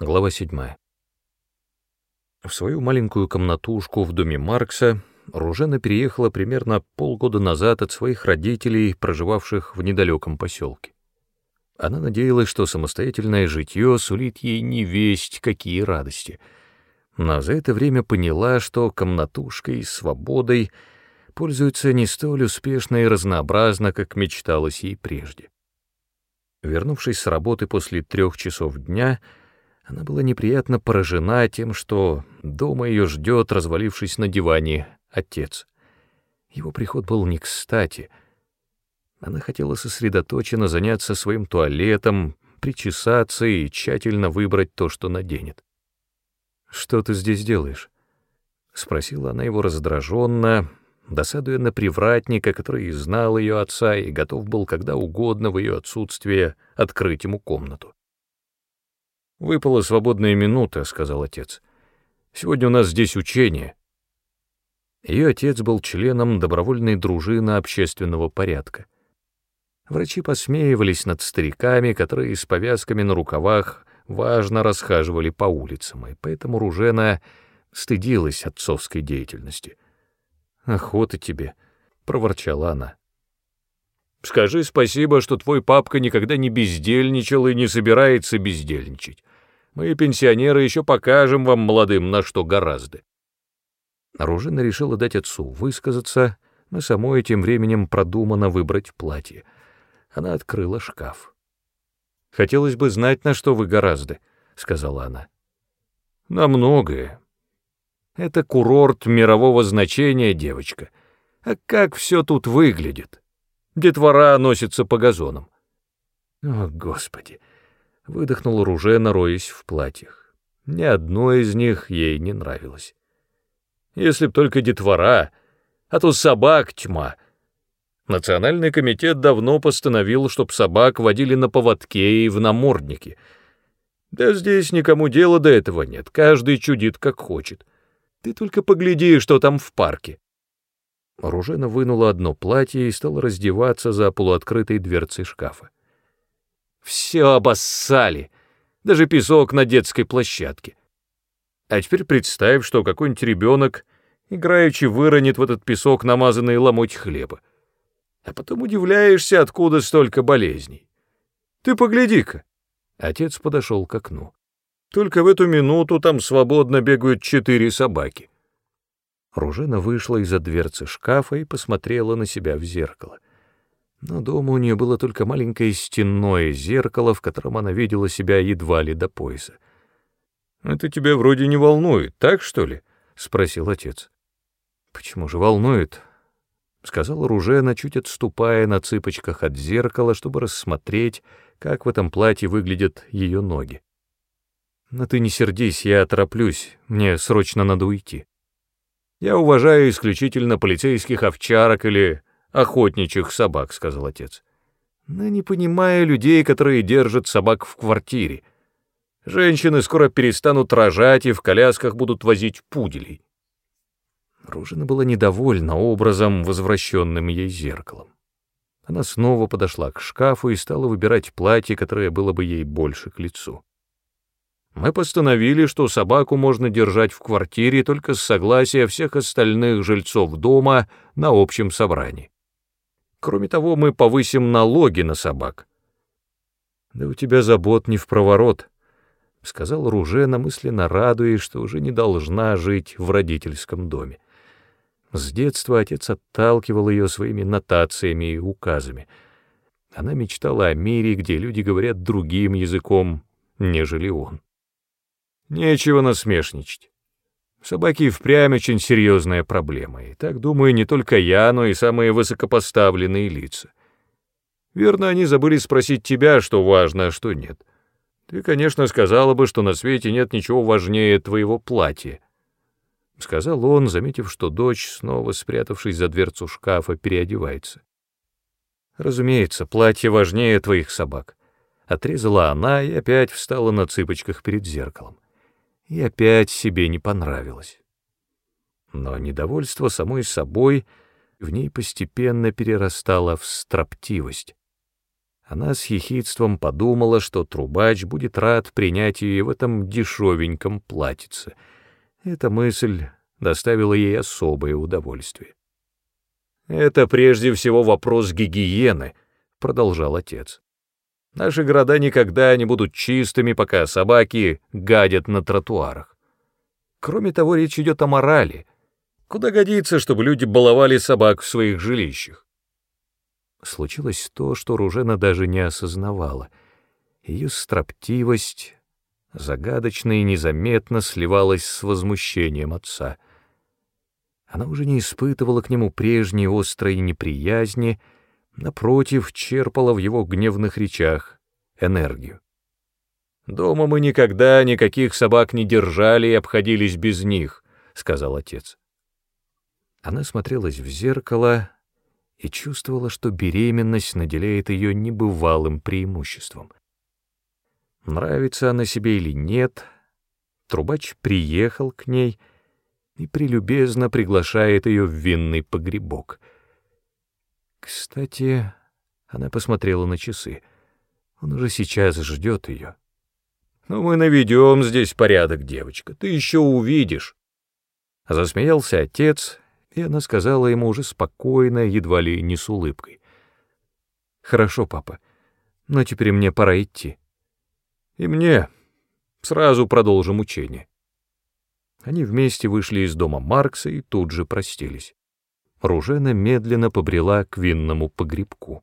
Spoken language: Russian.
Глава 7. В свою маленькую комнатушку в доме Маркса Ружена переехала примерно полгода назад от своих родителей, проживавших в недалеком поселке. Она надеялась, что самостоятельное житье сулит ей не весть какие радости, но за это время поняла, что комнатушкой и свободой пользуется не столь успешно и разнообразно, как мечталось ей прежде. Вернувшись с работы после трех часов дня, она была неприятно поражена тем, что дома ее ждет, развалившись на диване, отец. Его приход был не кстати. Она хотела сосредоточенно заняться своим туалетом, причесаться и тщательно выбрать то, что наденет. «Что ты здесь делаешь?» — спросила она его раздраженно, досадуя на привратника, который знал ее отца и готов был когда угодно в ее отсутствие открыть ему комнату. «Выпала свободная минута», — сказал отец. «Сегодня у нас здесь учение». Ее отец был членом добровольной дружины общественного порядка. Врачи посмеивались над стариками, которые с повязками на рукавах важно расхаживали по улицам, и поэтому Ружена стыдилась отцовской деятельности. «Охота тебе», — проворчала она. «Скажи спасибо, что твой папка никогда не бездельничал и не собирается бездельничать. Мы, пенсионеры, еще покажем вам, молодым, на что гораздо. Оружина решила дать отцу высказаться, но самой тем временем продумано выбрать платье. Она открыла шкаф. «Хотелось бы знать, на что вы гораздо», — сказала она. «На многое. Это курорт мирового значения, девочка. А как все тут выглядит? Детвора носится по газонам». «О, Господи!» Выдохнул Ружена, роясь в платьях. Ни одно из них ей не нравилось. Если б только детвора, а то собак тьма. Национальный комитет давно постановил, чтоб собак водили на поводке и в наморднике. Да здесь никому дела до этого нет, каждый чудит как хочет. Ты только погляди, что там в парке. Ружена вынула одно платье и стала раздеваться за полуоткрытой дверцей шкафа. Все обоссали, даже песок на детской площадке. А теперь представь, что какой-нибудь ребенок, играючи, выронит в этот песок намазанный ломоть хлеба. А потом удивляешься, откуда столько болезней. Ты погляди-ка. Отец подошел к окну. Только в эту минуту там свободно бегают четыре собаки. Ружена вышла из-за дверцы шкафа и посмотрела на себя в зеркало но дома у нее было только маленькое стенное зеркало, в котором она видела себя едва ли до пояса. «Это тебя вроде не волнует, так что ли?» — спросил отец. «Почему же волнует?» — сказала Ружена, чуть отступая на цыпочках от зеркала, чтобы рассмотреть, как в этом платье выглядят ее ноги. «Но ты не сердись, я тороплюсь, мне срочно надо уйти. Я уважаю исключительно полицейских овчарок или охотничьих собак», — сказал отец. «Но не понимая людей, которые держат собак в квартире. Женщины скоро перестанут рожать и в колясках будут возить пуделей». Ружина была недовольна образом, возвращенным ей зеркалом. Она снова подошла к шкафу и стала выбирать платье, которое было бы ей больше к лицу. Мы постановили, что собаку можно держать в квартире только с согласия всех остальных жильцов дома на общем собрании. Кроме того, мы повысим налоги на собак. Да у тебя забот не в проворот, — сказал Ружена, мысленно радуясь, что уже не должна жить в родительском доме. С детства отец отталкивал ее своими нотациями и указами. Она мечтала о мире, где люди говорят другим языком, нежели он. Нечего насмешничать. Собаки впрямь очень серьезная проблема, и так, думаю, не только я, но и самые высокопоставленные лица. Верно, они забыли спросить тебя, что важно, а что нет. Ты, конечно, сказала бы, что на свете нет ничего важнее твоего платья. Сказал он, заметив, что дочь, снова спрятавшись за дверцу шкафа, переодевается. Разумеется, платье важнее твоих собак. Отрезала она и опять встала на цыпочках перед зеркалом и опять себе не понравилось. Но недовольство самой собой в ней постепенно перерастало в строптивость. Она с ехидством подумала, что трубач будет рад принять ее в этом дешевеньком платьице. Эта мысль доставила ей особое удовольствие. «Это прежде всего вопрос гигиены», — продолжал отец. «Наши города никогда не будут чистыми, пока собаки гадят на тротуарах. Кроме того, речь идет о морали. Куда годится, чтобы люди баловали собак в своих жилищах? Случилось то, что Ружена даже не осознавала. Ее строптивость загадочно и незаметно сливалась с возмущением отца. Она уже не испытывала к нему прежней острой неприязни, напротив, черпала в его гневных речах энергию. «Дома мы никогда никаких собак не держали и обходились без них», — сказал отец. Она смотрелась в зеркало и чувствовала, что беременность наделяет ее небывалым преимуществом. Нравится она себе или нет, трубач приехал к ней и прелюбезно приглашает ее в винный погребок. Кстати, она посмотрела на часы. Он уже сейчас ждет ее. «Ну, мы наведем здесь порядок, девочка, ты еще увидишь». Засмеялся отец, и она сказала ему уже спокойно, едва ли не с улыбкой. «Хорошо, папа, но теперь мне пора идти». «И мне. Сразу продолжим учение». Они вместе вышли из дома Маркса и тут же простились. Ружена медленно побрела к винному погребку.